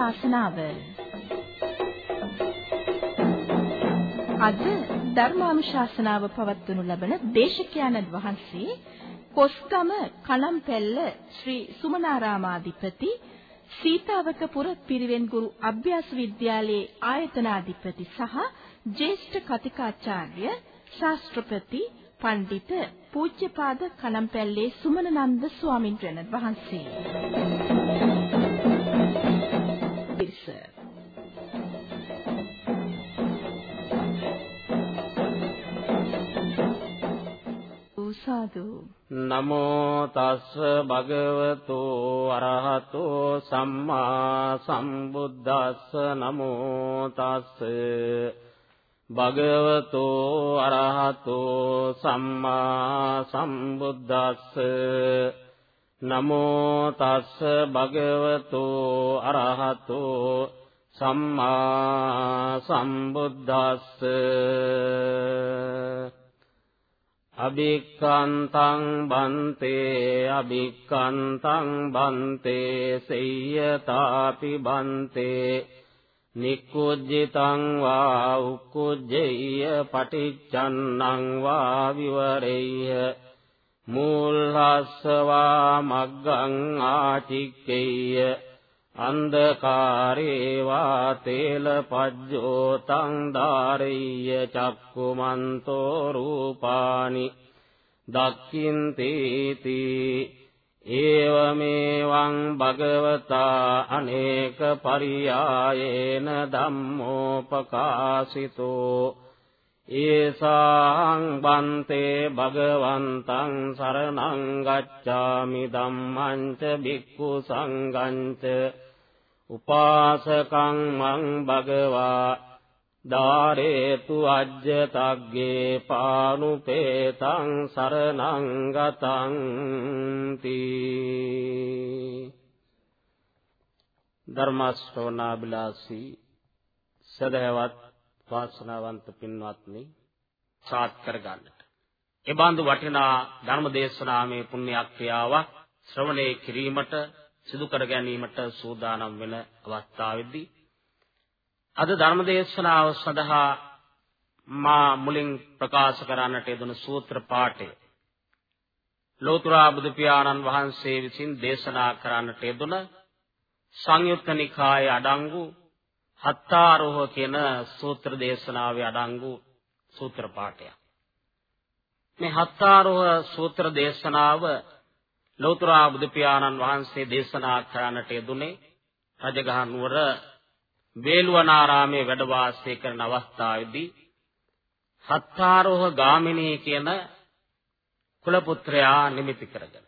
ධර්මානුශාසනාව අද ධර්මානුශාසනාව පවත්වනු ලබන දේශකයන්න් වහන්සේ කොස්ගම කලම්පැල්ල ශ්‍රී සුමනාරාමාධිපති සීතාවකපුර පිරිවෙන් ගුරු අභ්‍යාස විද්‍යාලයේ ආයතනාධිපති සහ ජ්‍යෙෂ්ඨ කතිකාචාර්ය ශාස්ත්‍රපති පණ්ඩිත පූජ්‍යපාද කලම්පැල්ලේ සුමනනන්ද ස්වාමින්වයන් වහන්සේ. සාදු. නමෝ තස් භගවතු අරහතෝ සම්මා සම්බුද්දස්ස. නමෝ තස් භගවතු අරහතෝ සම්මා සම්බුද්දස්ස නමෝ තස් භගවතු අරහතෝ සම්මා සම්බුද්දස්ස අභික්ඛන්තං බන්තේ අභික්ඛන්තං බන්තේ සේයතාපි බන්තේ නික්කුජ්ජිතං වා උක්කුජ්ජේය පටිච්චන්නං වා විවරේය මූල්හස්සවා මග්ගං ආචික්කේය අන්ධකාරේ වා තේල පජ්ජෝ තං ධාරෙය්‍ය චක්කුමන්තෝ රූපානි දක්ඛින්තේති ඒවමේවං භගවතා අනේක පරියායේන ධම්මෝපකාශිතෝ ඒසාං බන්තේ භගවන්තං සරණං ගච්ඡාමි ධම්මං ච භික්ඛු සංඝං ච උපාසකං මං භගවා ධාරේතු අජ්ජතග්ගේ පානුපේතං සරණං ගතං තී ධර්මස්වනාබිලාසී සදහවත් වාසනාවන්ත පින්වත්නි සාත් කර ගන්නට. ඒ බඳු වටිනා ධර්ම දේශනාමේ පුණ්‍ය ක්‍රියාවක් ශ්‍රවණය කිරීමට සිදු කර ගැනීමට සූදානම් වෙන අවස්ථාවේදී අද ධර්ම දේශනාව සඳහා මා මුලින් ප්‍රකාශ කරන්නට යෙදුණු සූත්‍ර පාඨය ලෝතර බුදු පියාණන් වහන්සේ විසින් දේශනා කරන්නට යෙදුණ සංයුත්ත නිකායේ අඩංගු හත්තාරෝහ කියන සූත්‍ර දේශනාවේ අඩංගු සූත්‍ර පාඨයක්. මේ හත්තාරෝහ සූත්‍ර දේශනාව ලෞතර බුදු පියාණන් වහන්සේ දේශනා කරන්නට යෙදුනේ රජගහ නුවර වේළුවනාරාමේ වැඩ වාසය කරන අවස්ථාවේදී හත්තාරෝහ ගාමිණී කියන කුල පුත්‍රයා නිමිති කරගෙන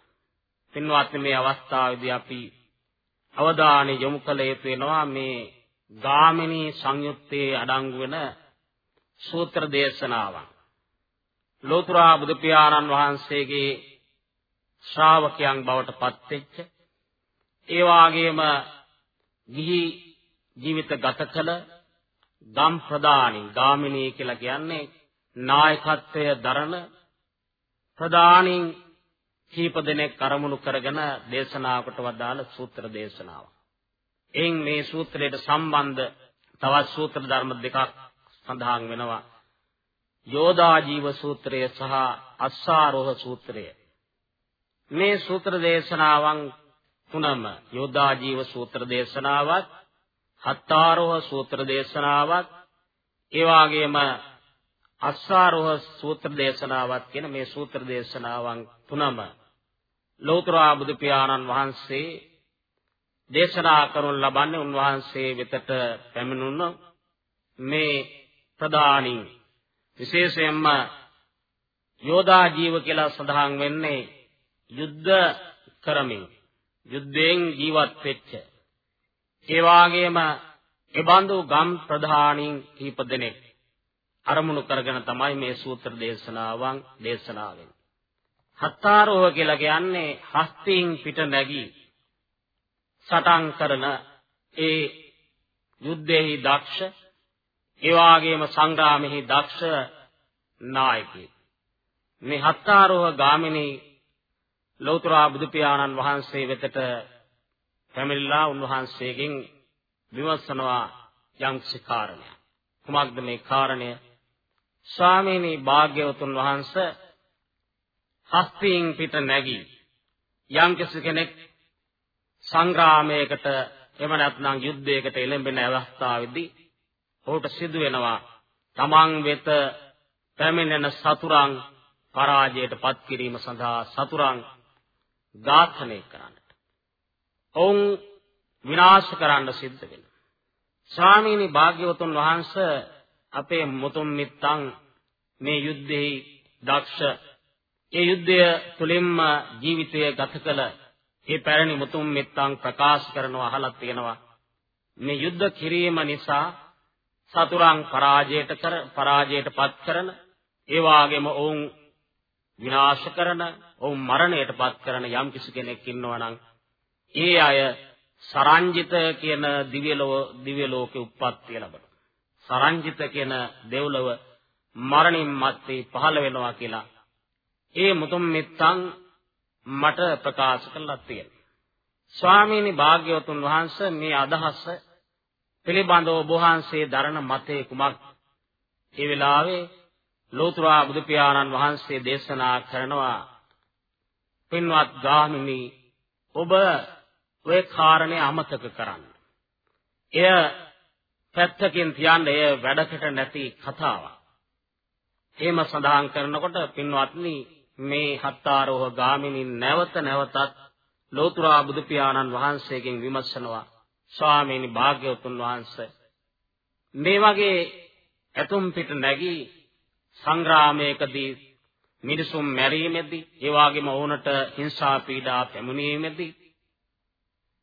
පින්වත්නි මේ අවස්ථාවේදී අපි අවධානය යොමු කළ යුතු වෙනවා මේ ගාමිනී සංයුත්තේ අඩංගු වෙන සූත්‍ර දේශනාවන්. ලෝතර බුදු පියාණන් වහන්සේගේ ශ්‍රාවකයන් බවට පත්වෙච්ච ඒ වාගේම ගිහි ජීවිත ගත කළ ගම් ප්‍රදානී ගාමිනී කියලා කියන්නේ නායකත්වය දරන ප්‍රදානීන් කීප දෙනෙක් කරමුණු කරගෙන දේශනාවකට වදාළ සූත්‍ර දේශනාවක්. එයින් මේ සූත්‍රයට සම්බන්ධ තවත් සූත්‍ර ධර්ම දෙකක් සඳහන් වෙනවා. යෝදා ජීව සූත්‍රය සහ අස්සාරෝහ සූත්‍රය. මේ සූත්‍ර දේශනාවන් තුනම යෝදා ජීව සූත්‍ර දේශනාවත් හත්තාරෝහ සූත්‍ර දේශනාවත් ඒ වගේම අස්සාරෝහ සූත්‍ර දේශනාවත් කියන මේ සූත්‍ර දේශනාවන් තුනම ලෞතර බුදු පියාණන් වහන්සේ දේශනා කරනු ලබන්නේ උන්වහන්සේ වෙතට පැමිණුණු මේ ප්‍රදානින් විශේෂයෙන්ම යෝධා ජීව කියලා සඳහන් වෙන්නේ යුද්ධ කරමින් යුද්ධයෙන් ජීවත් වෙච්ච ඒ වාගේම එබඳු ගම් ප්‍රධානීන් කීප දෙනෙක් අරමුණු කරගෙන තමයි මේ සූත්‍ර දේශනාවන් දේශනා වෙන්නේ. හත්තාරෝහ කියලා කියන්නේ හස්තින් පිට නැගී සටන් කරන ඒ යුද්ධෙහි දක්ෂ ඒ වාගේම සංග්‍රාමෙහි දක්ෂ නායකයෙක් මේ හත්තාරෝහ ගාමිනී ලෞතර බුදු පියාණන් වහන්සේ වෙතට පැමිණලා උන්වහන්සේගෙන් විමසනවා යම්කිසි කාරණයක්. කුමක්ද මේ කාරණය? ස්වාමීනි භාග්‍යවතුන් වහන්සේ හස්තියින් පිට නැගී යම්කිසි කෙනෙක් සංග්‍රාමයකට එහෙම නැත්නම් යුද්ධයකට එළඹෙන අවස්ථාවේදී ඔහුට සිදු වෙනවා තමන් වෙත පැමිණෙන සතුරන් පරාජයට පත් කිරීම සඳහා සතුරන් ඝාතනය කරන්නට. ඔවුන් විනාශ කරන්න සිද්ධ වෙනවා. ස්වාමීනි භාග්‍යවතුන් වහන්සේ අපේ මුතුන් මිත්තන් මේ යුද්ධෙහි දක්ෂ ඒ යුද්ධය තුලින්ම ජීවිතය ගත කළ ඒ පැරණි මුතුන් මිත්තන් ප්‍රකාශ කරනවා අහලා තියෙනවා. මේ යුද්ධ කිරීම නිසා සතුරන් පරාජයට කර පරාජයට පත් කරන ඒ වාගේම ඔවුන් විනාශ කරන ඔවුන් මරණයට පත් කරන යම් කිසි කෙනෙක් ඉන්නවා නම් ඒ අය සරංජිත කියන දිව්‍ය ලෝක දිව්‍ය ලෝකේ උප්පත්තිය ලබනවා. සරංජිත කියන දෙව්ලොව මරණින් මත්තේ පහළ වෙනවා කියලා. ඒ මුතුන් මිත්තන් මට ප්‍රකාශ කළා තියෙනවා. ස්වාමීනි භාග්‍යවතුන් වහන්සේ මේ අදහස පිළිබඳව ඔබ වහන්සේ දරන මතේ කුමක්? ඒ වෙලාවේ ලෝතර බුදු පියාණන් වහන්සේ දේශනා කරනවා පින්වත් ගාමිනී ඔබ ඔය කාරණේ අමතක කරන්න. එය පැත්තකින් තියන්න එය වැඩකට නැති කතාවක්. එහෙම සඳහන් කරනකොට පින්වත්නි මේ හත්තාරෝහ ගාමිනින් නැවත නැවතත් ලෝතර බුදු පියාණන් වහන්සේගෙන් විමසනවා ස්වාමීනි භාග්‍යවතුන් වහන්සේ මේ වගේ ඇතුම් පිට නැගී සංග්‍රාමයකදී මිනිසුන් මැරීමේදී ඒ වගේම වුණට හිංසා පීඩා පැමුණීමේදී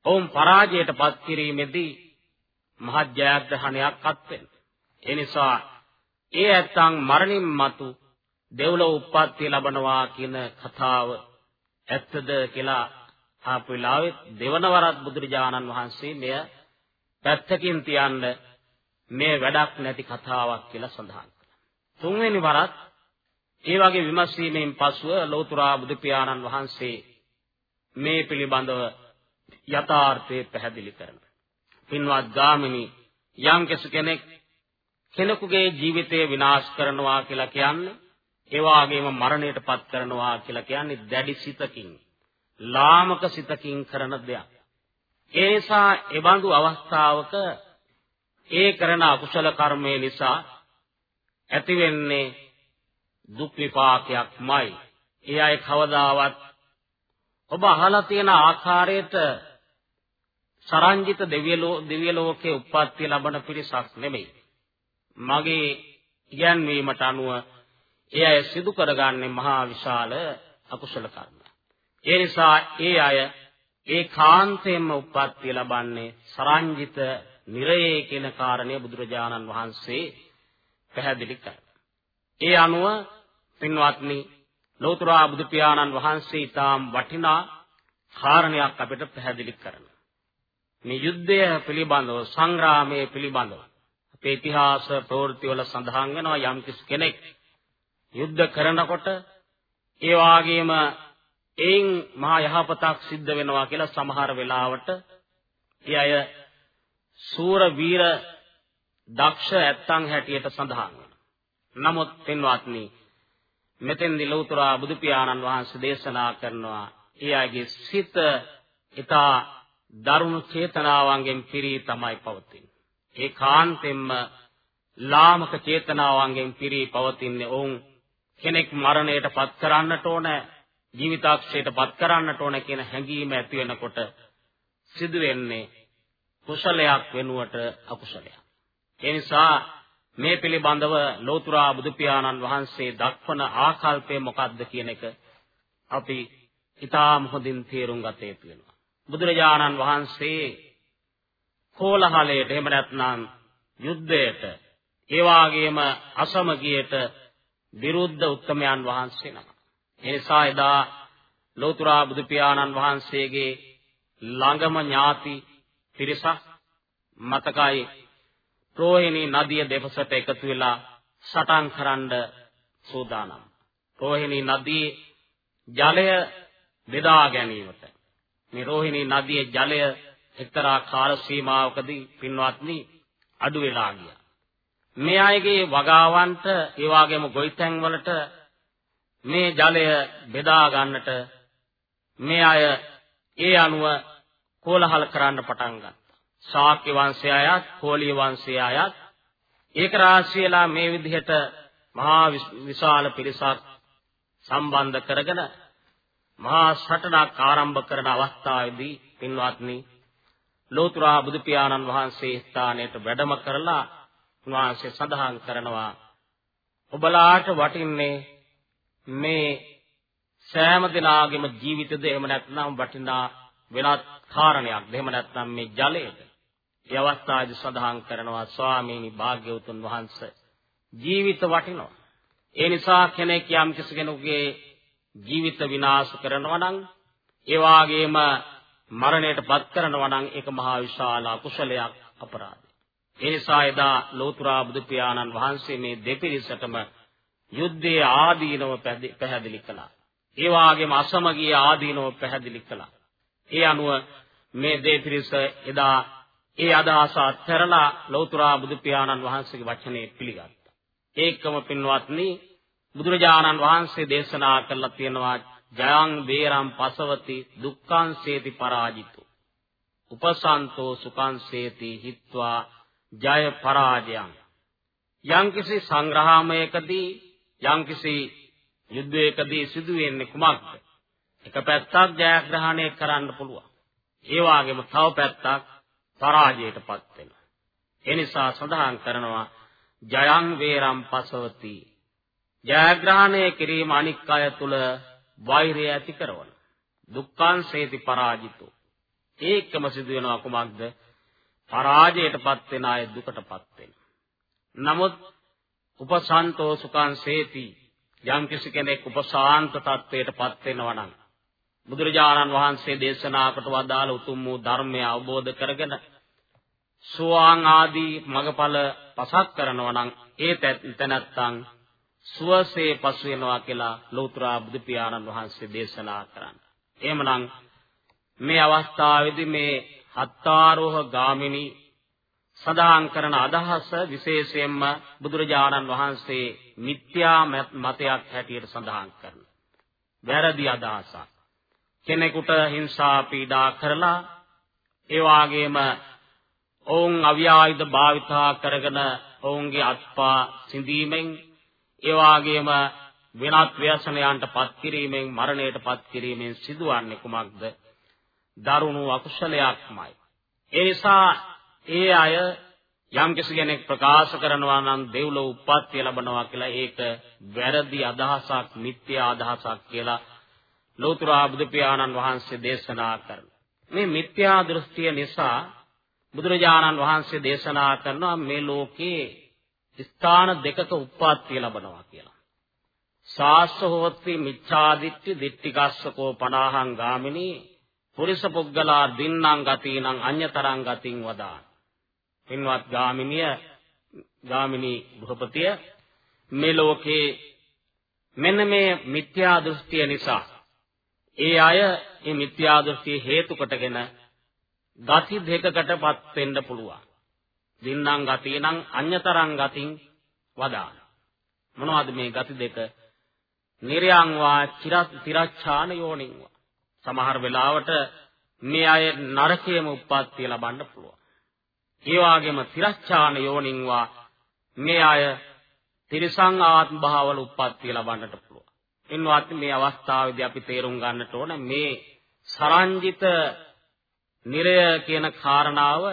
ඔවුන් පරාජයට පත් කිරීමේදී මහත් ජයග්‍රහණයක් අත් වෙනවා ඒ නිසා ඒ ඇත්තන් මරණින් මතු දෙව්ලොව උප්පත්තිය ලබනවා කියන කතාව ඇත්තද කියලා ආපු වෙලාවේ දෙවනවරත් බුදුරජාණන් වහන්සේ මෙය පැත්තකින් තියන්න මේ වැඩක් නැති කතාවක් කියලා සඳහන් කළා. තුන්වෙනි වරත් ඒ වගේ විමසීමෙන් පසුව ලෝතර බුදු පියාණන් වහන්සේ මේ පිළිබඳව යථාර්ථය පැහැදිලි කරනවා. පින්වත් ගාමිනී යම් කෙනෙක් කෙනෙකුගේ ජීවිතය විනාශ කරනවා කියලා කියන්නේ ඒ වගේම මරණයට පත් කරනවා කියලා කියන්නේ දැඩි සිතකින් ලාමක සිතකින් කරන දෙයක්. ඒ නිසා එබඳු අවස්ථාවක ඒ කරන අකුසල කර්මය නිසා ඇතිවෙන්නේ දුක් විපාකයක්මයි. ඒ අය කවදාවත් ඔබ අහලා තියෙන ආකාරයට සරංජිත දිව්‍ය ලෝකයේ උප්පත්ති ලබන පිරිසක් නෙමෙයි. මගේ ඉගැන්වීමට අනුව ඒ අය සිදු කරගන්නේ මහා විශාල අකුසල කර්ම. ඒ නිසා ඒ අය ඒ කාන්තේම උප්පත්තිය ලබන්නේ සරංජිත නිරයේ කියන කාරණය බුදුරජාණන් වහන්සේ පැහැදිලි කරා. ඒ අනුව පින්වත්නි ලෝතර බුදු පියාණන් වහන්සේ ඊටාම් වටිනා කාරණයක් අපිට පැහැදිලි කරනවා. මේ යුද්ධය පිළිබඳව සංග්‍රාමයේ පිළිබඳව අපේ ඉතිහාස ප්‍රවෘත්ති වල සඳහන් වෙනවා යම් කෙනෙක් යුද්ධ කරනකොට ඒ වාගේම එයින් මහා යහපතක් සිද්ධ වෙනවා කියලා සමහර වෙලාවට ඒ අය සූර වීර දක්ෂ ඇත්තන් හැටියට සඳහන් වෙනවා. නමුත් පින්වත්නි මෙතෙන්දී ලෞතර බුදු පියාණන් වහන්සේ දේශනා කරනවා ඒ අයගේ සිත ඊතා දරුණු චේතනාවන්ගෙන් පිරී තමයි පවතින්නේ. ඒ කාන්තෙන්ම ලාමක චේතනාවන්ගෙන් පිරී පවතින්නේ ඔවුන් කෙනෙක් මරණයට පත් කරන්නට ඕන ජීවිතාක්ෂයට පත් කරන්නට ඕන කියන හැඟීම ඇති වෙනකොට සිදු වෙන්නේ කුසලයක් වෙනුවට අකුසලයක්. ඒ නිසා මේ පිළිබඳව ලෝතුරා බුදු පියාණන් වහන්සේ දක්වන ආකල්පය මොකක්ද කියන එක අපි ඊටාම හොඳින් තේරුම් ගත යුතු වෙනවා. බුදුරජාණන් වහන්සේ කෝලහලයට එහෙම නැත්නම් යුද්ධයට ඒ වාගේම අසමගියට විරුද්ධ උත්තමයන් වහන්සේ නම. ඒ නිසා එදා ලෝතර බුදු පියාණන් වහන්සේගේ ළඟම ඥාති පිරිසක් මතකයි රෝහිණී නදිය දෙපසට එකතු වෙලා සටන් කරන්න සූදානම්. රෝහිණී නදියේ ජලය බෙදා ගැනීමට මේ රෝහිණී නදියේ ජලය එක්තරා කාල සීමාවකදී පින්වත්නි අඩු වෙලා ගියා. මේ අයගේ වගාවන්ට ඒ වගේම ගොවිතැන් වලට මේ ජලය බෙදා ගන්නට මේ අය ඒ අනුව කෝලහල කරන්න පටන් ගත්තා. ශාක්‍ය වංශය අයත්, කෝලිය වංශය අයත් ඒක රාශියලා මේ විදිහට මහා විශාල පිරිසක් සම්බන්ධ කරගෙන මහා සටනක් ආරම්භ කරන අවස්ථාවේදී පින්වත්නි ලෝතුරා බුදු පියාණන් වහන්සේ ස්ථානයට වැඩම කරලා උන්වහන්සේ සඳහන් කරනවා ඔබලාට වටින්නේ මේ සෑම දිනාගෙම ජීවිතද එහෙම නැත්නම් වටිනා වෙනත් කාරණයක්. එහෙම නැත්නම් මේ ජලයද. ඒ අවස්ථාවේදී සඳහන් කරනවා ස්වාමීනි භාග්‍යවතුන් වහන්සේ ජීවිත වටිනවා. ඒ නිසා කෙනෙක් යම් කෙනෙකුගේ ජීවිත විනාශ කරනවා නම් ඒ වාගේම මරණයටපත් කරනවා නම් ඒක මහා විශාල අකුසලයක් අපරාධයක්. ඒ නිසා එදා ලෝතුරා බුදු පියාණන් වහන්සේ මේ දෙපිරිසටම යුද්ධයේ ආදීනව පැහැදිලි කළා. ඒ වාගේම අසමගිය ආදීනව පැහැදිලි කළා. ඒ අනුව මේ දෙපිරිස එදා ඒ අදහස අත්හැරලා ලෞතුරා බුදු පියාණන් වහන්සේගේ වචනේ පිළිගත්තා. ඒකම පින්වත්නි බුදුරජාණන් වහන්සේ දේශනා කළා තියෙනවා ජයං වේරම් පසවති දුක්ඛං සේති පරාජිතෝ. උපසන්තෝ සුඛං සේති හිත්වා ජය පරාජයං. යම්කිසි සංග්‍රහාමයකදී යම්කිසි යුද්ධයකදී සිදුවෙන්නේ කුමක්ද? එක පැත්තක් ජයග්‍රහණය කරන්න පුළුවන්. ඒ වගේම තව පැත්තක් පරාජයටපත් වෙනවා. ඒ නිසා සඳහන් කරනවා ජයං වේරම් පසවති. ජයග්‍රහණය කිරීම අනික් අය තුල වෛරය ඇති කරන. දුක්ඛං සේති පරාජිතෝ. ඒකම සිදු වෙනවා කුමක්ද? පරාජයටපත් වෙන අය දුකටපත් වෙන. නමුත් උපසන්තෝ සුඛං සේති යම් කිසි කෙනෙක් උපසාන්ත තත්වයටපත් වෙනවා නම් බුදුරජාණන් වහන්සේ දේශනා කොට වදාළ උතුම් වූ ධර්මය අවබෝධ කරගෙන සෝවාන් ආදී මගඵල පසක් කරනවා නම් ඒ තැනැත්තන් සුවසේ පසු වෙනවා කියලා ලෞතර බුදු පියාණන් වහන්සේ දේශනා කරන්නේ. එහෙමනම් මේ අවස්ථාවේදී මේ හත්තාරෝහ ගාමිනී සදාන් කරන අදහස විශේෂයෙන්ම බුදුරජාණන් වහන්සේ මිත්‍යා මතයක් හැටියට සඳහන් කරනවා. වැරදි අදහසක්. කෙනෙකුට හිංසා පීඩා කරලා ඒ වාගේම ඔවුන් අවියායුධ භාවිතා කරගෙන ඔවුන්ගේ අත්පා සිඳීමෙන් ඒ වාගේම වෙනත් ව්‍යසනයන්ට පත් කිරීමෙන් මරණයට පත් කිරීමෙන් සිදුවන්නේ කුමක්ද? දරුණු අකුසලයක්මයි. ඒ නිසා ඒ අය යම් කෙනෙක් ප්‍රකාශ කරනවා නම් දෙව්ලොව උප්පත්තිය ලබනවා කියලා ඒක වැරදි අදහසක්, මිත්‍යා අදහසක් කියලා ලෝතර බුදු පියාණන් වහන්සේ දේශනා කරනවා. මේ මිත්‍යා දෘෂ්ටිය නිසා බුදුරජාණන් වහන්සේ දේශනා කරනවා මේ ලෝකේ ස්ථාන දෙකක උප්පත්තිය ලබනවා කියලා. සාස්සහෝත්ති මිච්ඡාදිත්‍ති දිට්ඨිකස්සකෝ 50න් ගාමිනී පුරිස පුද්ගලා දින්නම් ගතිනම් අඤ්‍යතරං ගතින් වදාන. පින්වත් ගාමිනිය ගාමිනී ගෘහපතිය මේ ලෝකේ මෙන්න මේ මිත්‍යා දෘෂ්ටිය නිසා ඒ අය මේ මිත්‍යා දෘෂ්ටිය හේතු කොටගෙන ගති දෙකකටපත් වෙන්න පුළුවන්. දින්නම් ගතිනම් අඤ්‍යතරං ගතින් වදාන. මොනවද මේ ගති දෙක? නිර්යං වා චිරච්ඡාන යෝනින්වා. සමහර වෙලාවට මේ අය නරකයේම උප්පත්තිය ලබන්න පුළුවන්. ඒ වගේම තිරච්ඡාන යෝනින්වා මේ අය තිරිසං ආත්ම භාවවල උප්පත්තිය ලබන්නට පුළුවන්. ඉන්වත් මේ අවස්ථාවේදී අපි තේරුම් ගන්නට ඕන මේ සරංජිත නිරය කියන කාරණාව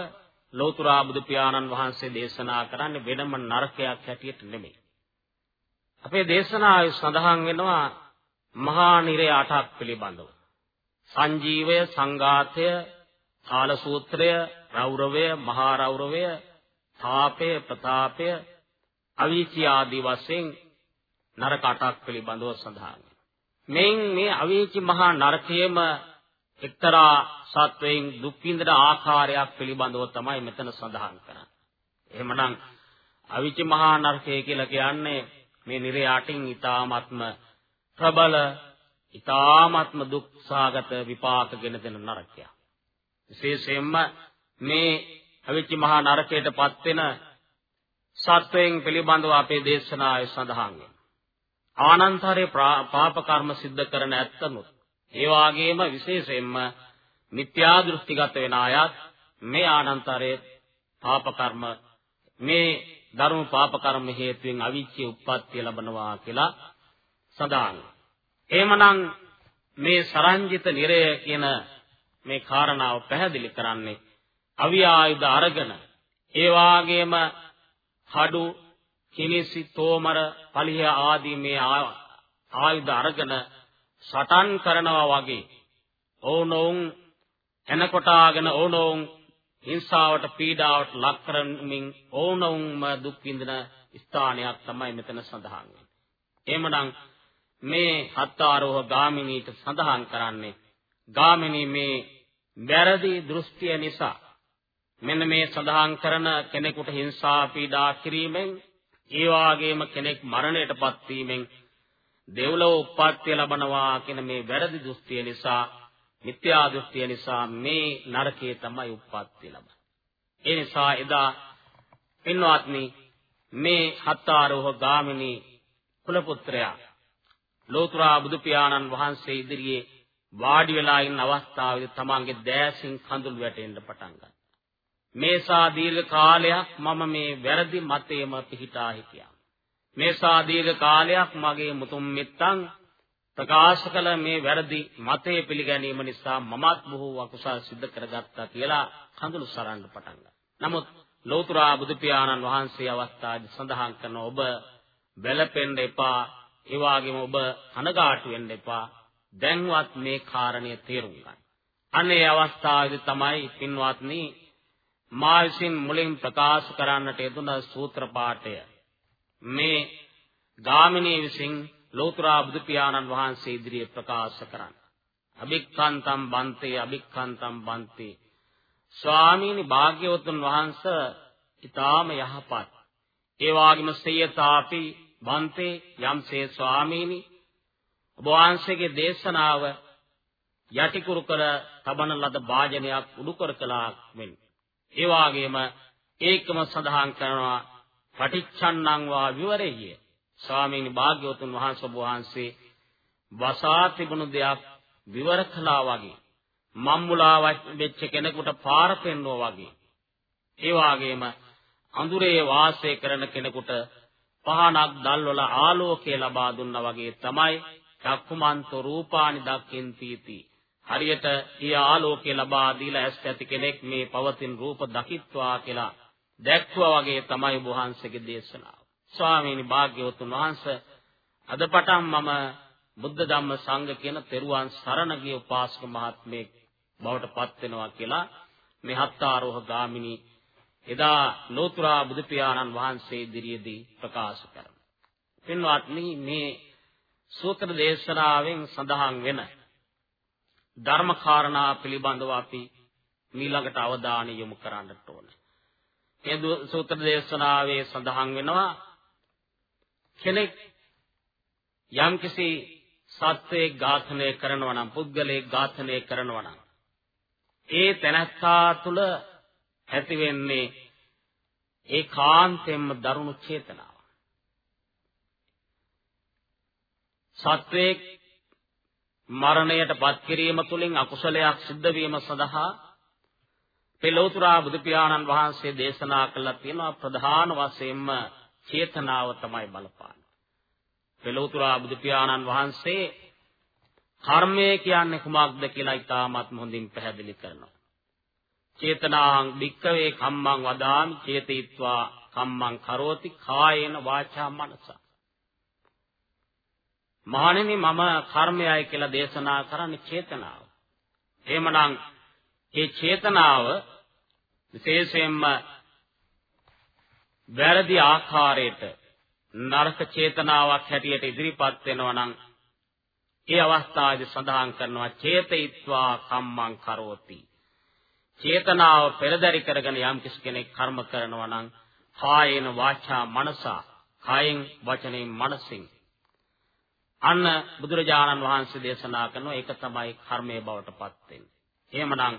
ලෞතර බුදු පියාණන් වහන්සේ දේශනා කරන්නේ වෙනම නරකයක් හැටියට නෙමෙයි. අපේ දේශනාවේ සඳහන් වෙනවා මහා නිරය අටක් පිළිබඳව. සංජීවය, සංඝාතය, කාල සූත්‍රය, රෞරවය, මහා රෞරවය, තාපය, ප්‍රතාපය, අවීචි ආදී වශයෙන් නරක අටක් පිළිබඳව සඳහන් මෙයින් මේ අවීචි මහා නරකයේම එක්තරා සත්වයෙන් දුක් විඳින ආකාරයක් පිළිබඳව තමයි මෙතන සඳහන් කරන්නේ. එහෙමනම් අවීචි මහා නරකය කියලා කියන්නේ මේ නිර්යාටින් ඊ타ත්ම ප්‍රබල ඊ타ත්ම දුක්සාගත විපාක ගෙන දෙන නරකයක්. විශේෂයෙන්ම මේ අවිච්ච මහා නරකයටපත් වෙන සත්වයන් පිළිබඳව අපේ දේශනාවේ සඳහන් වෙනවා. ආනන්තරේ පාප කර්ම සිද්ධ කරන ඇත්තනුත් ඒ වාගේම විශේෂයෙන්ම මිත්‍යා දෘෂ්ටිගත වෙන අයත් මේ ආනන්තරේ පාප කර්ම මේ ධර්ම පාප කර්ම හේතුවෙන් අවිච්‍ය උප්පත්තිය ලබනවා කියලා සඳහන්. එහෙමනම් මේ සරංජිත නිරය කියන මේ කාරණාව පැහැදිලි කරන්නේ අවියායුධ අරගෙන ඒ වාගේම කඩු කිනිසි තෝමර පලිය ආදී මේ ආයුධ අරගෙන සටන් කරනවා වගේ ඕනෝන් එනකොටාගෙන ඕනෝන් හිංසාවට පීඩාවට ලක් කරමින් ඕනෝන්ම දුක් විඳින ස්ථානයක් තමයි මෙතන සඳහන් වෙන්නේ. එහෙමනම් මේ හත්තාරෝහ ගාමිනීට සඳහන් කරන්නේ ගාමිනී මේ වැරදි දෘෂ්ටිය නිසා මෙන්න මේ සඳහන් කරන කෙනෙකුට හිංසා පීඩා කිරීමෙන් ඒ වාගේම කෙනෙක් මරණයටපත් වීමෙන් දෙව්ලොව උප්පත්තිය ලබනවා කියන මේ වැරදි දෘෂ්ටිය නිසා මිත්‍යා දෘෂ්ටිය නිසා මේ නරකයේ තමයි උප්පත්තිය ලබන්නේ. ඒ නිසා එදා පින්වත්නි මේ හත්තාරෝහ ගාමිනී කුල පුත්‍රයා ලෝතුරා බුදු පියාණන් වහන්සේ ඉදිරියේ වාඩි වෙලා ඉන්න අවස්ථාවේදී තමන්ගේ දෑසින් කඳුළු වැටෙන්න පටන් ගත්තා. මේසා දීර්ඝ කාලයක් මම මේ වැරදි මතේම පිහිටා හිටියා. මේසා දීර්ඝ කාලයක් මගේ මුතුන් මිත්තන් ප්‍රකාශ කළ මේ වැරදි මතය පිළිගැනීම නිසා මමත් බොහෝ අකුසල් සිද්ධ කරගත්තා කියලා කඳුළු සරන්න පටන් ගත්තා. නමුත් ලෞතර බුදු පියාණන් වහන්සේ අවස්ථාවේ සඳහන් කරන ඔබ බැලපෙන්න එපා, ඒ වගේම ඔබ කනගාටු වෙන්න එපා. දැන්වත් මේ කාරණය තේරුම් ගන්න. අනේ අවස්ථාවේදී තමයි පින්වත්නි මා විසින් මුලින් ප්‍රකාශ කරන්නට යෙදුන සූත්‍ර පාඨය මේ ගාමිණී විසින් ලෝතර බුදු පියාණන් වහන්සේ ඉදිරියේ ප්‍රකාශ කරන්න. අභික්ඛන්තම් බන්තේ අභික්ඛන්තම් බන්තේ ස්වාමීනි භාග්‍යවතුන් වහන්සේ ඊටාම යහපත්. ඒ වගේම සේයතාපි බන්තේ යම්සේ ස්වාමීනි ඔබ වහන්සේගේ දේශනාව යටිකුරු කර තබන ලද වාජනයක් උඩු කර කළා මෙන්. ඒ වාගේම ඒකම සඳහන් කරනවා පටිච්චන්නං වා විවරෙය ස්වාමීනි භාග්‍යවතුන් වහන්සේ ඔබ වහන්සේ වසා තිබුණු දෙයක් විවර කළා වගේ මම්මුලා වෙච්ච කෙනෙකුට පාර පෙන්වුවා වගේ. ඒ වාගේම අඳුරේ වාසය කරන කෙනෙකුට පහනක් දැල්වල ආලෝකය ලබා දුන්නා වගේ තමයි චක්කුමන්තෝ රූපානි දක්ඛින්තිති හරියට ඊ ආලෝකය ලබා දීලා ඇස් ඇති කෙනෙක් මේ පවතින රූප දකිත්වා කියලා දැක්වුවා වගේ තමයි වහන්සේගේ දේශනාව. ස්වාමීනි භාග්‍යවතුන් වහන්සේ අද පටන් මම බුද්ධ ධම්ම සංඝ කියන තෙරුවන් සරණ ගිය උපාසක මහත්මයෙක් බවට පත් වෙනවා කියලා මේ හත්තාරෝහ ගාමිනී එදා ලෝතුරා බුදු පියාණන් වහන්සේ ඉදිරියේදී ප්‍රකාශ කරනවා. පින්වත්නි මේ සූත්‍ර දේශනාවෙන් සඳහන් වෙන ධර්ම කාරණා පිළිබඳව අපි ඊළඟට අවධානය යොමු කරන්නට ඕනේ. මේ සූත්‍ර දේශනාවේ සඳහන් වෙනවා කෙනෙක් යම්කිසි සත්වයේ ඝාතනය කරනවා නම් පුද්ගලයේ ඝාතනය කරනවා නම් ඒ තැනැත්තා තුළ ඇති වෙන්නේ ඒකාන්තයෙන්ම දරුණු චේතනාව. සත්වයේ මරණයට පත් කිරීම තුළින් අකුසලයක් සිද්ධ වීම සඳහා පෙළොතුරා බුදු පියාණන් වහන්සේ දේශනා කළා තියෙනවා ප්‍රධාන වශයෙන්ම චේතනාව තමයි බලපාන්නේ. පෙළොතුරා බුදු පියාණන් වහන්සේ කර්මය කියන්නේ කුමක්ද කියලා ඉතාමත් හොඳින් පැහැදිලි කරනවා. චේතනාං වික්කවේ කම්මං වදාමි චේතීත්වා කම්මං කරෝති කායේන වාචා මනසා මහණෙනි මම කර්මයයි කියලා දේශනා කරන්නේ චේතනාව. එහෙමනම් ඒ චේතනාව විශේෂයෙන්ම වැරදි ආකාරයට නරක චේතනාවක් හැටියට ඉදිරිපත් වෙනවා නම් ඒ අවස්ථාවේදී සඳහන් කරනවා චේතයිත්වා කම්මං කරෝති. චේතනාව පෙරදරි කරගෙන යම් කෙනෙක් කර්ම කරනවා නම් කායේන වාචා මනසා කායෙන් වචනෙන් මනසින් අන්න බුදුරජාණන් වහන්සේ දේශනා කරනවා ඒක තමයි කර්මයේ බවට පත් වෙන්නේ. එහෙමනම්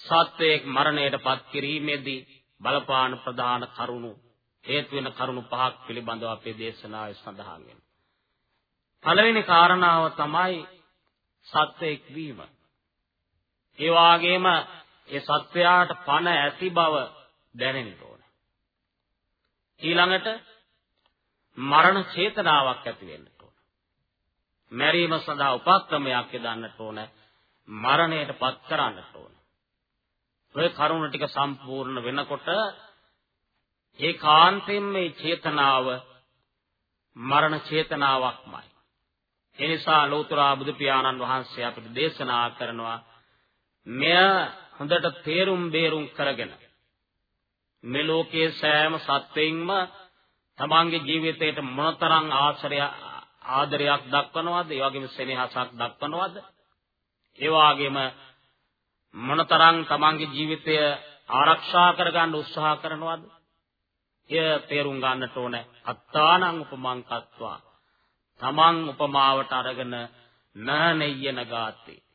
සත්වයේ මරණයට පත් කිරීමේදී බලපාන ප්‍රධාන කරුණු හේතු වෙන කරුණු පහක් පිළිබඳව අපේ දේශනාවේ සඳහන් වෙනවා. පළවෙනි කාරණාව තමයි සත්වයක් වීම. ඒ වාගේම ඒ සත්වයාට පණ ඇති බව දැනෙන්න ඕනේ. ඊළඟට මරණ චේතනාවක් ඇති වෙන්න ඕනේ. මැරීම සඳහා උපක්‍රමයක් යොදන්නට ඕනේ. මරණයට පත් කරන්නට ඕනේ. ඔය කරුණ ටික සම්පූර්ණ වෙනකොට ඒකාන්තයෙන් මේ චේතනාව මරණ චේතනාවක්මයි. ඒ නිසා ලෞතර බුදු පියාණන් වහන්සේ අපිට දේශනා කරනවා මෙය හොඳට තේරුම් බේරුම් කරගෙන මේ ලෝකයේ සෑම සත්වෙයින්ම තමන්ගේ ජීවිතයට මොනතරම් ආශ්‍රය ආදරයක් දක්වනවද? ඒ වගේම සෙනෙහසක් දක්වනවද? ඒ වගේම මොනතරම් තමන්ගේ ජීවිතය ආරක්ෂා කරගන්න උත්සාහ කරනවද? එය තේරුම් ගන්නට ඕන අත්තානං උපමං කତ୍වා තමන් උපමාවට අරගෙන නහනෙය්‍යන ගාතේ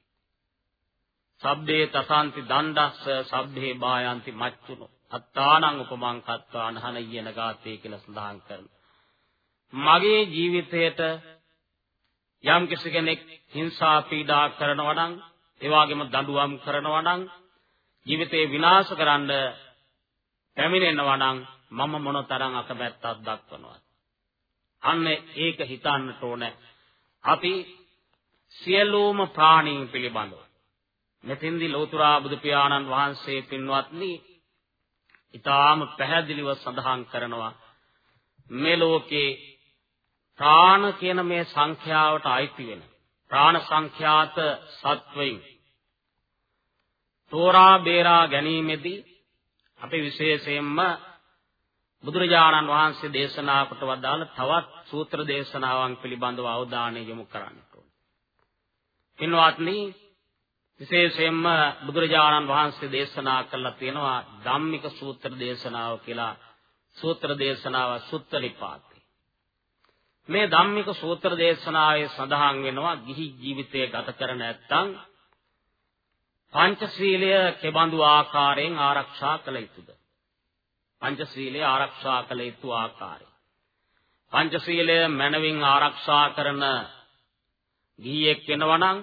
සබ්බේ තසාන්ති දණ්ඩස්ස සබ්බේ බායන්ති මච්චුනෝ අත්තානං උපමං කତ୍වා නහනෙය්‍යන ගාතේ කියලා සඳහන් කරනවා මගේ ජීවිතයට යම් කෙනෙක් හිංසා පීඩා කරනවා නම් ඒ වගේම දඬුවම් කරනවා නම් ජීවිතේ විනාශ කරන්න පැමිණෙනවා නම් මම මොනතරම් අකමැත්තක් දක්වනවද? අන්න ඒක හිතන්නට ඕන. අපි සියලුම ප්‍රාණීන් පිළිබඳව මෙතෙන්දි ලෝතර බුදු පියාණන් වහන්සේ පින්වත්නි ඊටාම පැහැදිලිව සඳහන් කරනවා මේ ලෝකේ ප්‍රාණ කියන මේ සංඛ්‍යාවට අයිති වෙන ප්‍රාණ සංඛ්‍යාත සත්වයින් තෝරා බේරා ගැනීමේදී අපි විශේෂයෙන්ම බුදුරජාණන් වහන්සේ දේශනා කොට වදාළ තවත් සූත්‍ර දේශනාවන් පිළිබඳව අවධානය යොමු කරන්න ඕනේ. පින්වත්නි විශේෂයෙන්ම බුදුරජාණන් වහන්සේ දේශනා කළා තියෙනවා ධම්මික සූත්‍ර දේශනාව කියලා සූත්‍ර දේශනාව සුත්ත නිපාතේ. මේ ධම්මික සූත්‍ර දේශනාවේ සඳහන් වෙනවා ගිහි ජීවිතය ගත කර නැත්නම් පංචශීලය කෙබඳු ආකාරයෙන් ආරක්ෂා කළ යුතුද? පංචශීලය ආරක්ෂා කළ යුතු ආකාරය. පංචශීලය මනවින් ආරක්ෂා කරන ගිහියෙක් වෙනවා නම්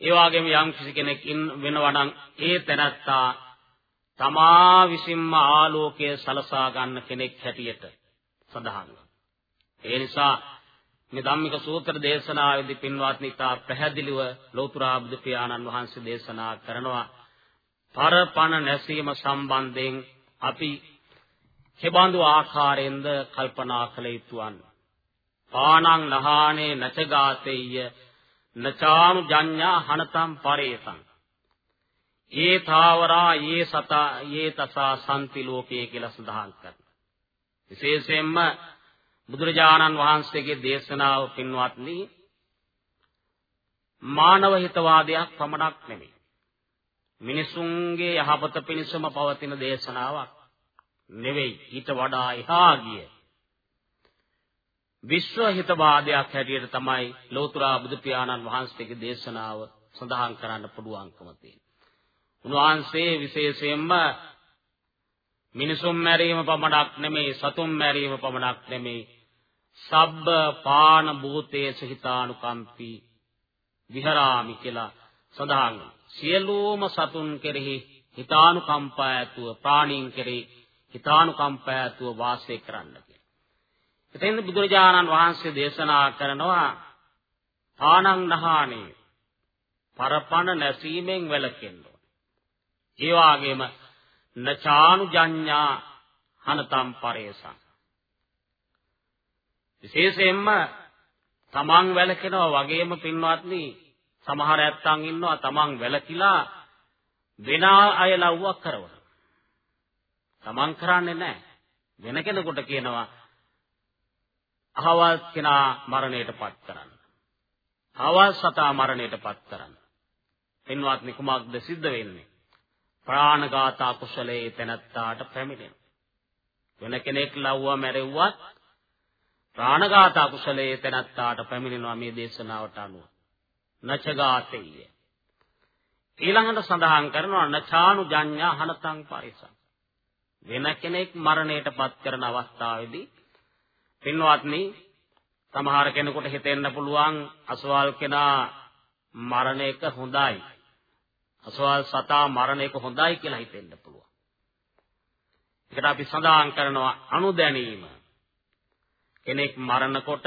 ඒ වගේම යම් කිසි කෙනෙක් වෙනවා නම් ඒ තැනත්තා තමා විසින්ම ආලෝකය සලසා ගන්න කෙනෙක් හැටියට සඳහන් ඒ නිසා මේ ධම්මික සූත්‍ර දේශනාවේදී පින්වත්නි තා පැහැදිලිව ලෞතර බුදු පියාණන් වහන්සේ දේශනා කරනවා. පරපණ නැසීම සම්බන්ධයෙන් අපි කෙබඳු ආකාරයෙන්ද කල්පනා කළ යුතුවන් පානං නහානේ නචගාතෙය්‍ය නචාමු ජඤ්ඤා හනතම් පරේසං ඒ තාවරා ඒ සතා ඒ තසා සම්ති ලෝකයේ කියලා සඳහන් කරනවා. විශේෂයෙන්ම බුදුරජාණන් වහන්සේගේ දේශනාව පින්වත්නි මානව හිතවාදයක් පමණක් නෙමෙයි. මිනිසුන්ගේ යහපත පිණිසම පවතින දේශනාවක් නෙවෙයි. ඊට වඩා එහා ගිය විශ්ව හිතවාදයක් හැටියට තමයි ලෝතර බුදු පියාණන් වහන්සේගේ දේශනාව සඳහන් කරන්න පුළුවන්කම තියෙන්නේ. උන්වහන්සේ විශේෂයෙන්ම මිනිසුන් මැරීම පමණක් නෙමෙයි සතුන් මැරීම පමණක් නෙමෙයි සබ්බ පාන භූතේ සහිතානුකම්පි විහරාමි කියලා සඳහන් සියලුම සතුන් කෙරෙහි හිතානුකම්පා ඇතුව ප්‍රාණීන් කෙරෙහි හිතානුකම්පා ඇතුව වාසය කරන්න කියලා. එතෙන්ද බුදුරජාණන් වහන්සේ දේශනා කරනවා ආනං නහානේ පරපණ නැසීමෙන් වැළකෙන්න ඕනේ. ඒ වගේම නචානුජඤ්ඤා හනතම් පරේසං විශේෂයෙන්ම තමන් වැළකෙනවා වගේම පින්වත්නි සමහර ඇත්තන් ඉන්නවා තමන් වැළකීලා වෙන අය ලව්වක් කරනවා තමන් කරන්නේ නැහැ. වෙන කෙනෙකුට කියනවා අහවල් කෙනා මරණයටපත් කරන්න. අහවල් සතා මරණයටපත් කරන්න. පින්වත්නි කුමක්ද සිද්ධ වෙන්නේ? ප්‍රාණඝාත කුසලයේ තැනත්තාට පැමිණෙන. වෙන කෙනෙක් ලව්වා මැරෙව්වත් ප්‍රාණඝාත කුසලයේ තැනත්තාට පැමිණෙනවා මේ දේශනාවට අනුව. නචගාතෙය. ඊළඟට සඳහන් කරනවා නචානු ජඤ්ඤා හනතං පරිසං වෙන කෙනෙක් මරණයටපත් කරන අවස්ථාවේදී පින්වත්නි සමහර කෙනෙකුට හිතෙන්න පුළුවන් අසවල් කෙනා මරණ එක හොඳයි. අසවල් සතා මරණ එක හොඳයි කියලා හිතෙන්න පුළුවන්. ඒකට අපි සඳහන් කරනවා අනුදැනීම. කෙනෙක් මරණකොට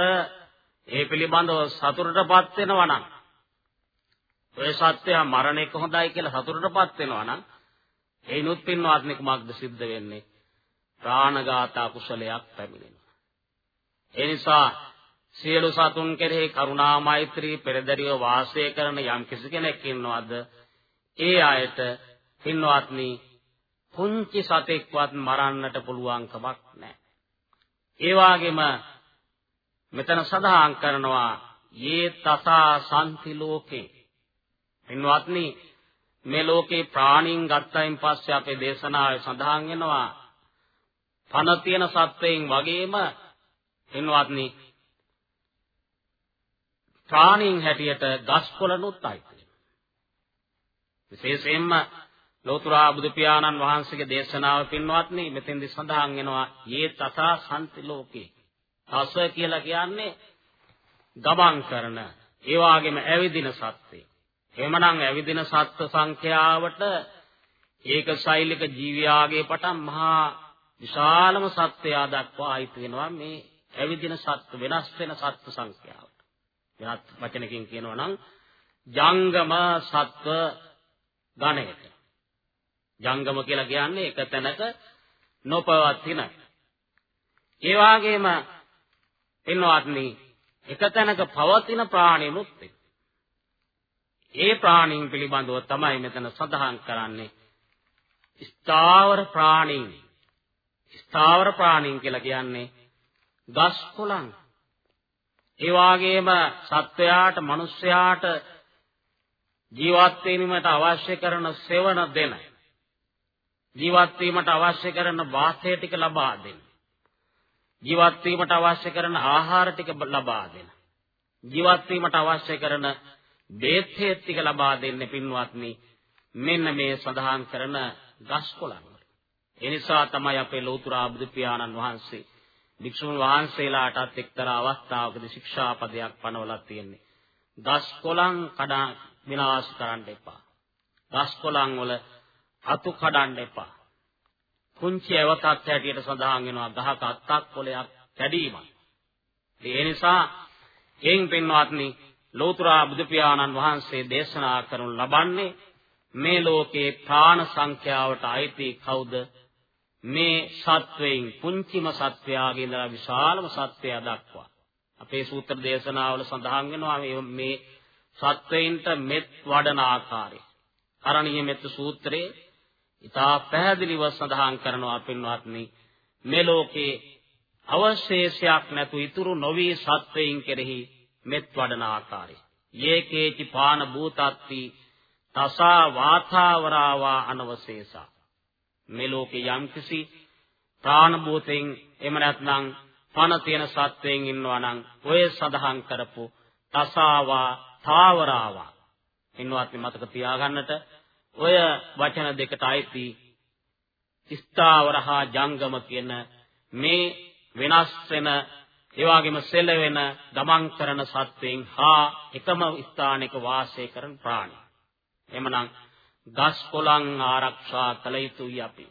ඒ පිළිබඳව සතුටටපත් වෙනවා නම් ඔය සත්‍යය මරණ එක හොඳයි කියලා සතුටටපත් වෙනවා නම් ඒනොත් පින්වාත්නික මග්ද සිද්ධ වෙන්නේ? ප්‍රාණඝාත කුසලයක් පැමිණෙනවා. ඒ නිසා සියලු සතුන් කෙරෙහි කරුණා මෛත්‍රී පෙරදරිව වාසය කරන යම් කිසි කෙනෙක් ඉන්නවද ඒ අයට පින්වත්නි පුංචි සතෙක්වත් මරන්නට පුළුවන් කමක් නැහැ. ඒ වගේම මෙතන සඳහන් කරනවා යේ තසා සම්ති ලෝකේ පින්වත්නි මේ ලෝකේ ප්‍රාණීන් ගත්තයින් පස්සේ අපේ දේශනාවේ සඳහන් වෙනවා පන තියෙන සත්වයන් වගේම පින්වත්නි ප්‍රාණීන් හැටියට ගස්කොළනුත් අයිති. විශේෂයෙන්ම ලෝතර බුදු පියාණන් වහන්සේගේ දේශනාව පින්වත්නි මෙතෙන්දි සඳහන් වෙනවා යේ තථා සම්ති ලෝකේ. තස කියලා කියන්නේ ගමන් කරන ඒ වගේම ඇවිදින සත්ත්වය. එහෙමනම් ඇවිදින සත්ත්ව සංඛ්‍යාවට ඒක ශෛලික ජීවියාගේ පටන් මහා විශාලම සත්වයා දක්වා ආයිත් වෙනවා මේ ඇවිදින සත්ත්ව වෙනස් වෙන සත්ත්ව සංඛ්‍යාවට. වෙනත් වචනකින් කියනවා නම් ජංගම සත්ත්ව ගණයට. ජංගම කියලා කියන්නේ එක තැනක නොපවතින. ඒ වගේම එන්නවත්නි එක තැනක පවතින ප්‍රාණිනුත් ඒ ප්‍රාණීන් පිළිබඳව තමයි මෙතන සඳහන් කරන්නේ ස්ථාවර ප්‍රාණීන් ස්ථාවර ප්‍රාණීන් කියලා කියන්නේ ගස් කොළන්. ඒ වාගේම සත්වයාට මිනිස්යාට ජීවත් වීමට අවශ්‍ය කරන සෙවණ දෙන. ජීවත් වීමට අවශ්‍ය කරන වාසය ටික ලබා දෙන. ජීවත් වීමට අවශ්‍ය කරන ආහාර ටික ලබා දෙන. ජීවත් වීමට අවශ්‍ය කරන බේත් හේත් ටික ලබා දෙන්නේ පින්වත්නි මෙන්න මේ සඳහන් කරන ගස් කොළන් වල. ඒ නිසා තමයි අපේ ලෞතර බුදු පියාණන් වහන්සේ භික්ෂුන් වහන්සේලාටත් එක්තරා අවස්ථාවකදී ශික්ෂාපදයක් පනවලා තියෙන්නේ. ගස් කොළන් කඩා විනාශ කරන්න එපා. ගස් කොළන් වල අතු කඩන්න එපා. කුංචි අවතත් හැටියට සඳහන් වෙනවා ගහක අත්තක් කොලයක් කැඩීමයි. ඒ නිසා එයින් පින්වත්නි ලෝතර බුදු පියාණන් වහන්සේ දේශනා කරනු ලබන්නේ මේ ලෝකේ ප්‍රාණ සංඛ්‍යාවට අයිති කවුද මේ සත්වයින් පුංචිම සත්වයාගේ ඉඳලා විශාලම සත්වයා දක්වා අපේ සූත්‍ර දේශනාවල සඳහන් වෙනවා මේ සත්වයින්ට මෙත් වඩන ආකාරය කරණීය මෙත් සූත්‍රයේ ඉතා පැහැදිලිව සඳහන් කරනවා පින්වත්නි මේ ලෝකේ අවශේෂයක් නැතු ඉතුරු නොවි සත්වයින් කෙරෙහි මෙත් වඩන ආකාරය. යේකේචි පාන භූතත්ති තසා වාතාවරාවා අනවශේෂා. මේ ලෝකේ යම්කිසි ප්‍රාණ භූතෙන් එහෙම නැත්නම් පණ තියෙන සත්වයෙන් ඉන්නවා නම් ඔය සඳහන් කරපු තසාවා තාවරාවා ඉන්නවත් මතක තියාගන්නට ඔය වචන දෙකට අයිති ස්ථාවරහා ජංගම කියන මේ වෙනස් වෙන ඒ වගේම සෙලවෙන ගමන් කරන සත්වයන් හා එකම ස්ථානයක වාසය කරන ප්‍රාණි. එමනම් ගස් කොළන් ආරක්ෂා කළ යුතුයි අපි.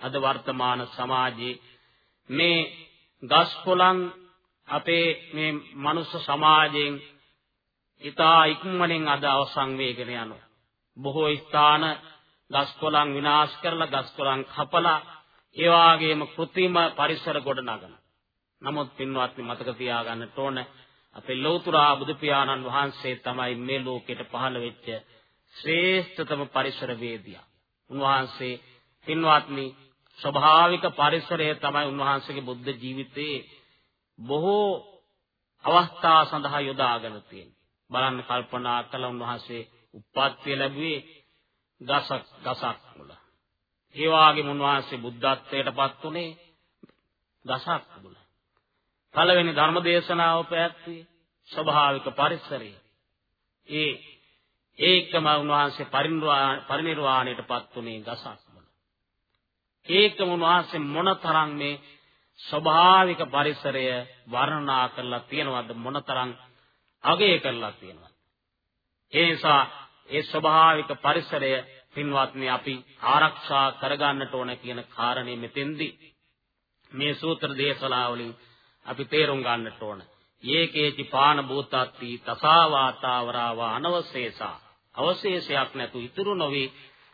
අද වර්තමාන සමාජයේ මේ ගස් කොළන් අපේ මේ මනුස්ස සමාජයෙන් ඊතා ඉක්මනින් අද අවසන් වේගෙන යනවා. බොහෝ ස්ථාන ගස් කොළන් විනාශ කරලා ගස් කොළන් කපලා ඒ වගේම કૃත්‍රිම පරිසර ගොඩ නගනවා. නමුත් පින්වත්නි මතක තියාගන්නට ඕන අපේ ලෞතර බුදු පියාණන් වහන්සේ තමයි මේ ලෝකෙට පහළ වෙච්ච ශ්‍රේෂ්ඨතම පරිසර වේදියා. උන්වහන්සේ පින්වත්නි ස්වභාවික පරිසරය තමයි උන්වහන්සේගේ බුද්ධ ජීවිතයේ බොහෝ අවස්ථා සඳහා යොදාගෙන තියෙන්නේ. බලන්න කල්පනා කළ උන්වහන්සේ උප්පත්තිය ලැබුවේ ගසක් ගසක් මුල. ඒ වගේම උන්වහන්සේ බුද්ධත්වයටපත් උනේ ගසක් මුල. පළවෙනි ධර්ම දේශනාව පැවැත්වුවේ ස්වභාවික පරිසරය. ඒ ඒකම උන්වහන්සේ පරිනිර්වාණයටපත් උනේ ගසක්වල. ඒකම උන්වහන්සේ මොනතරම් මේ ස්වභාවික පරිසරය වර්ණනා කරලා තියෙනවද මොනතරම් අගය කරලා තියෙනවද ඒ නිසා ඒ ස්වභාවික පරිසරය පින්වත්නි අපි ආරක්ෂා කරගන්නට ඕන කියන කාරණේ මෙතෙන්දී මේ සූත්‍ර දේශනාවලින් අපි තේරුම් ගන්නට ඕන. ඒකේචි පාන භූතත්ති තසාවාතාවරාවා අනවශේෂා අවශේෂයක් නැතු ඉතුරු නොවි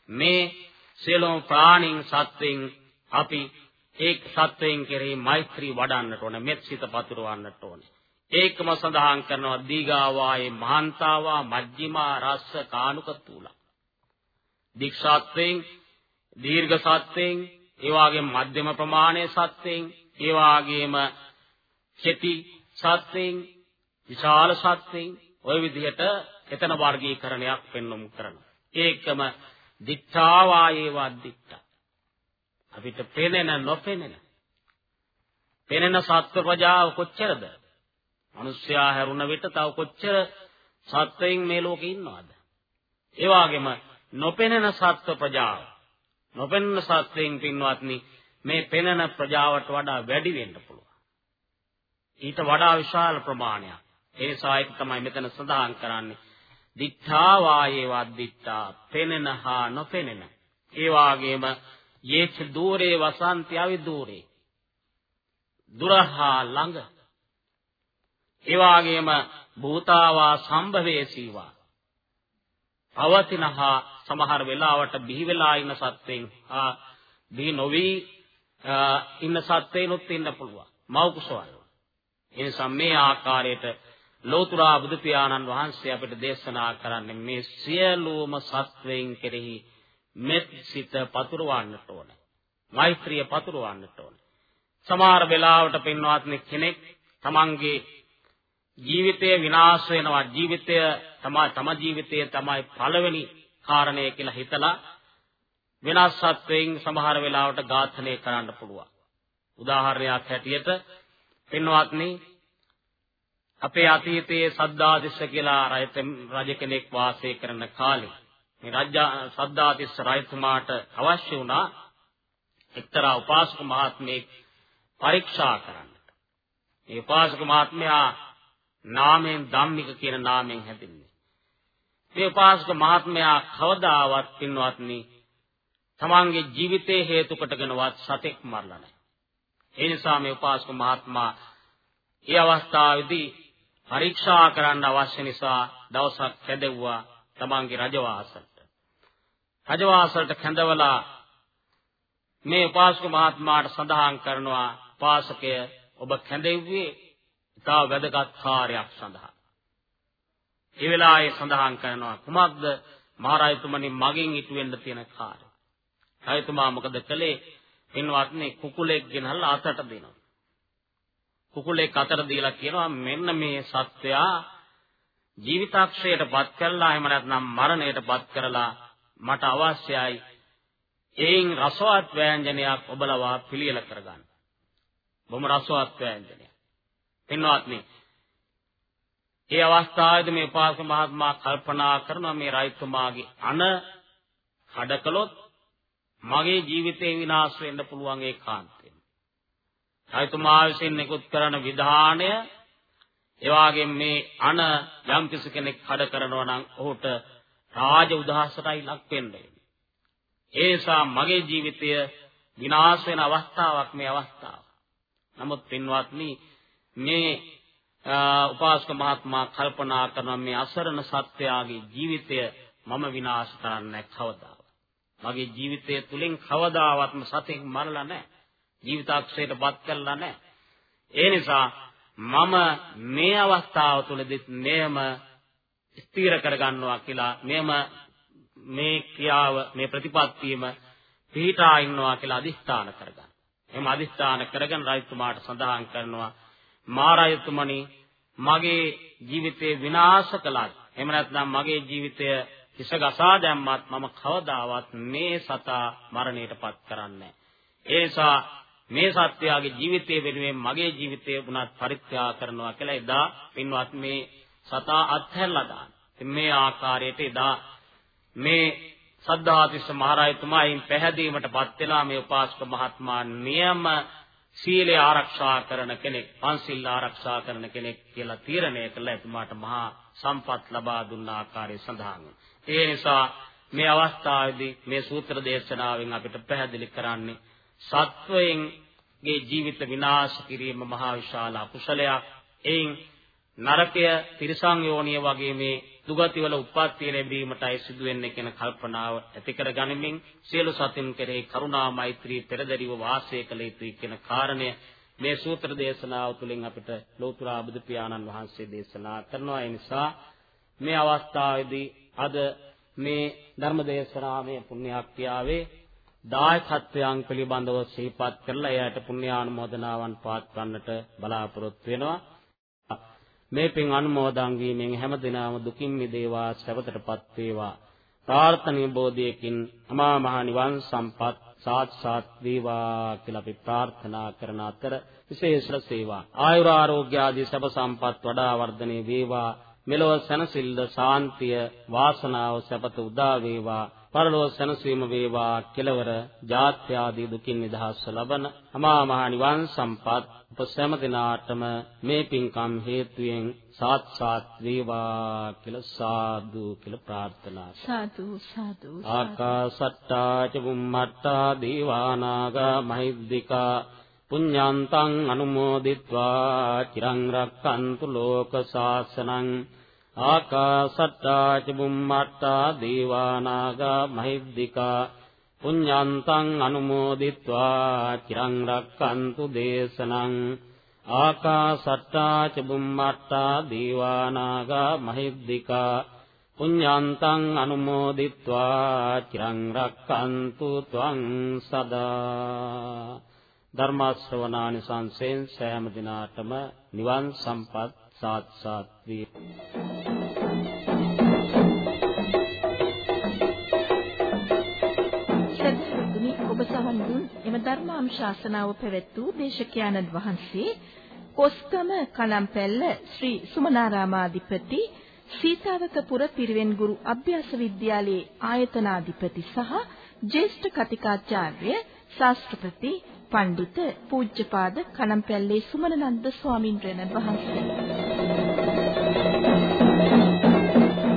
මේ සියලුම ප්‍රාණීන් සත්වෙන් අපි ඒ සත්වයන් කෙරෙහි මෛත්‍රී වඩන්නට ඕන මෙත් සිත පතුරවන්නට ඕන. ඒකම සඳහන් කරනවා දීගාවායේ මහන්තාවා මජ්ක්‍ධිමා රස්ස කානුක තුල. දික්ෂාත්වෙන් දීර්ඝ සත්වෙන් ඒ වගේම මධ්‍යම ප්‍රමාණයේ සත්වෙන් ඒ වගේම කෙටි සත්වෙන් විශාල සත්වෙන් ওই විදිහට එතන වර්ගීකරණයක් පෙන්වමු කරනවා ඒකම දිත්තාවායේ වද්දිත්තා අපිට පෙනෙන නොපෙනෙන පෙනෙන සත්ව ප්‍රජාව කොච්චරද? මිනිස්යා හැරුණ විට තව කොච්චර සත්වයින් මේ ලෝකේ ඉන්නවද? ඒ වගේම නොපෙනෙන සත්ව ප්‍රජාව නොපෙනෙන සත්වයින් පින්වත්නි මේ පෙනෙන ප්‍රජාවට වඩා වැඩි වෙන්න පුළුවන්. ඊට වඩා විශාල ප්‍රමාණයක්. ඒ නිසා ඒක තමයි මෙතන සඳහන් කරන්නේ. දිත්තා වායේ වද්දිත්තා පෙනෙන හා නොපෙනෙන. ඒ වාගේම යේච দূරේ වසන්ති අවිදූරේ දුරහා ළඟ. ඒ වාගේම භූතාවා සම්භවේසීවා පවතිනහා සමහර වෙලාවට බිහි වෙලා ඉන්න සත්වෙන් ආ බිහි නොවි ඉන්න සත්වෙනුත් ඉන්න පුළුවන්. මව් කුසවල ඒ නිසා මේ ආකාරයට ලෝතුරා බුදු පියාණන් වහන්සේ අපිට දේශනා කරන්නේ මේ සියලුම සත්වයන් කෙරෙහි මෙත් සිත පතුරවන්නට ඕන. මෛත්‍රිය පතුරවන්නට ඕන. සමහර වෙලාවට පින්වත්නි කෙනෙක් තමන්ගේ ජීවිතය විනාශ වෙනවා ජීවිතය තමයි තම ජීවිතය තමයි පළවෙනි කාරණය කියලා හිතලා වෙනස් සත්වයෙන් සමහර වෙලාවට ඝාතනය කරන්න පුළුවන්. උදාහරණයක් හැටියට පින්වත්නි අපේ අතීතයේ සද්දාදිස්ස කියලා රජ කෙනෙක් වාසය කරන කාලේ මේ රාජ්‍ය සද්දාතිස්ස රජතුමාට අවශ්‍ය වුණා එක්තරා උපාසක මහත්මයෙක් පරීක්ෂා කරන්නට. මේ උපාසක මහත්මයා නාමයෙන් ධම්මික කියන නාමයෙන් හැදින්නේ. මේ උපාසක මහත්මයා කවදාවත් පින්වත්නි තමන්ගේ ජීවිතේ හේතු කොටගෙනවත් සතෙක් මරලා නැහැ. ඒ නිසා මේ උපාසක මහත්මයා ඒ අවස්ථාවේදී පරීක්ෂා කරන්න අවශ්‍ය නිසා දවසක් කැදෙව්වා තමන්ගේ රජවාසල. රජවාසලට කැඳවලා මේ උපාසක මහත්මයාට සඳහන් කරනවා උපාසකය ඔබ කැඳෙව්වේ ඉතා වැදගත් කාර්යයක් සඳහා. ඒ වෙලාවේ සඳහන් කරනවා කුමක්ද මහරජතුමනි මගෙන් ඉටු වෙන්න තියෙන කාර්ය. රජතුමා මොකද කළේ? පින්වත්නි කුකුලෙක් ගෙනල්ලා අතට දෙනවා. කුකුලෙක් අතට දීලා කියනවා මෙන්න මේ සත්වයා ජීවිතාක්ෂයටපත් කළා එහෙම නැත්නම් මරණයටපත් කරලා මට අවශ්‍යයි ඒන් රසවත් ව්‍යංජනයක් ඔබලවා පිළියෙල කරගන්න. බොහොම රසවත් ව්‍යංජනයක්. පින්වත්නි, ඒ අවස්ථාවේදී මේ උපාසක මහත්මයා කල්පනා කරනවා මේ රයිතුමාගේ අන කඩකලොත් මගේ ජීවිතේ විනාශ වෙන්න පුළුවන් ඒකාන්තයෙන්. රයිතුමා විසින් නිකුත් කරන විධානය එවාගෙන් මේ අන යම් කෙනෙක් කඩ කරනවා නම් ඔහුට රාජ උදාහසටයි ලක් වෙන්නේ. ඒ නිසා මගේ ජීවිතය විනාශ වෙන අවස්ථාවක් මේ අවස්ථාව. නමුත් පින්වත්නි මේ උපාසක මහත්මයා කල්පනා කරන මේ අසරණ සත්‍යයාගේ ජීවිතය මම විනාශ කරන්නේ කවදාවත්. මගේ ජීවිතය තුලින් කවදාවත්ම සතෙක් මරලා නැහැ. ජීවිතාක්ෂයටපත් කළා නැහැ. ඒ නිසා මම මේ අවස්ථාව තුලදීත් මෙයම ස්ථීර කරගන්නවා කියලා මෙම මේ ක්‍රියාව මේ ප්‍රතිපත්තියම පිහිටා ඉන්නවා කියලා අදිස්ථාන කරගන්න. එහෙම අදිස්ථාන කරගෙන රජතුමාට සඳහන් කරනවා මා රජතුමනි මගේ ජීවිතේ විනාශ කළත් එහෙම නැත්නම් මගේ ජීවිතය හිස ගසා දැම්මත් මම කවදාවත් මේ සතා මරණයටපත් කරන්නේ ඒ නිසා මේ සත්‍යයේ ජීවිතය වෙනුවෙන් මගේ ජීවිතය වුණත් පරිත්‍යාග කරනවා කියලා එදා පින්වත් මේ සතා අත්හැරලා දාන. මේ ආකාරයට එදා මේ සද්ධාතිස්ස මහරජතුමායින් පැහැදීමටපත් වෙලා මේ උපාසක මහත්මයා නියම සීලය ආරක්ෂා කරන කෙනෙක්, පන්සිල් ආරක්ෂා කරන කෙනෙක් කියලා තීරණය කළා එතුමාට මහා සම්පත් ලබා දුන්න ආකාරය සඳහන් ඒ නිසා මේ අවස්ථාවේදී මේ සූත්‍ර දේශනාවෙන් අපිට පැහැදිලි කරන්නේ සත්වයන්ගේ ජීවිත විනාශ කිරීම මහා විශාල අකුසලයක්. එයින් නරකය තිරිසං යෝනිය වගේ මේ දුගතිවල උප්පත්තිය ලැබීමටයි සිදු වෙන්නේ කියන කල්පනාව ඇති කර ගනිමින් සියලු සතුන් කෙරෙහි කරුණා මෛත්‍රී පෙරදරිව වාසය කළ යුතුයි කියන කාරණය මේ සූත්‍ර දේශනාව තුළින් අපිට ලෝතර බුදු පියාණන් වහන්සේ දේශනා කරනවා ඒ නිසා මේ අවස්ථාවේදී අද මේ ධර්ම දේශනාවේ පුණ්‍යාක්තියාවේ දායකත්වයන් පිළිබඳව සිහිපත් කරලා එයාට පුණ්‍යානුමෝදනාවන් පාත්වන්නට බලාපොරොත්තු වෙනවා. මේ පින් අනුමෝදන් වීමෙන් හැම දිනම දුකින් මිදේවා සැපතටපත් වේවා. ප්‍රාර්ථනීය බෝධියකින් අමා මහ නිවන් සම්පත් සාත්සාත් වේවා කියලා අපි ප්‍රාර්ථනා කරන අතර විශේෂ සේවා. ආයුර ආරෝග්‍ය ආදී සබ සම්පත් වඩා වර්ධනය වේවා. මෙලොව සනසිල්ද සාන්තිය වාසනාව සැපත උදා වේවා. පරලෝ සැනසීම වේවා කෙලවර ජාත්‍ය ආදී දුකින් නිදහස් ලබන අමා මහ නිවන් සම්පත්. ඔබ සෑම දිනාටම මේ පින්කම් හේතුයෙන් සාත්සාත් වේවා කියලා සාදු කියලා ප්‍රාර්ථනා සාදු සාදු ආකාසට්ටා ච බුම්මට්ටා දීවානාග මහිද්దికා පුඤ්ඤාන්තං අනුමෝදිත්වා. චිරං රක්칸තු ලෝක සාසනං ආකාසට්ටා ච බුම්මට්ටා දේවානාගා මහිද්దికා පුඤ්ඤන්තං අනුමෝදිත්වා චිරං රක්칸තු දේශනං ආකාසට්ටා ච බුම්මට්ටා දේවානාගා මහිද්దికා පුඤ්ඤන්තං අනුමෝදිත්වා චිරං රක්칸තු ත්වං සදා ධර්ම ශ්‍රවණානිසංසයෙන් සෑම දිනාටම නිවන් සම්පත් සාත් සාත් වේ ධර්මානුශාසනාව පැවැත් වූ දේශකයන්න් වහන්සේ කොස්කම කලම්පැල්ල ශ්‍රී සුමනාරාමාධිපති සීතාවකපුර පිරිවෙන්ගුරු අභ්‍යාස විද්‍යාලයේ ආයතනාධිපති සහ ජ්‍යෙෂ්ඨ කතිකාචාර්ය ශාස්ත්‍රපති පණ්ඩිත පූජ්‍යපාද කනම්පැල්ලේ සුමනනන්ද ස්වාමින්ද්‍රයන් වහන්සේ.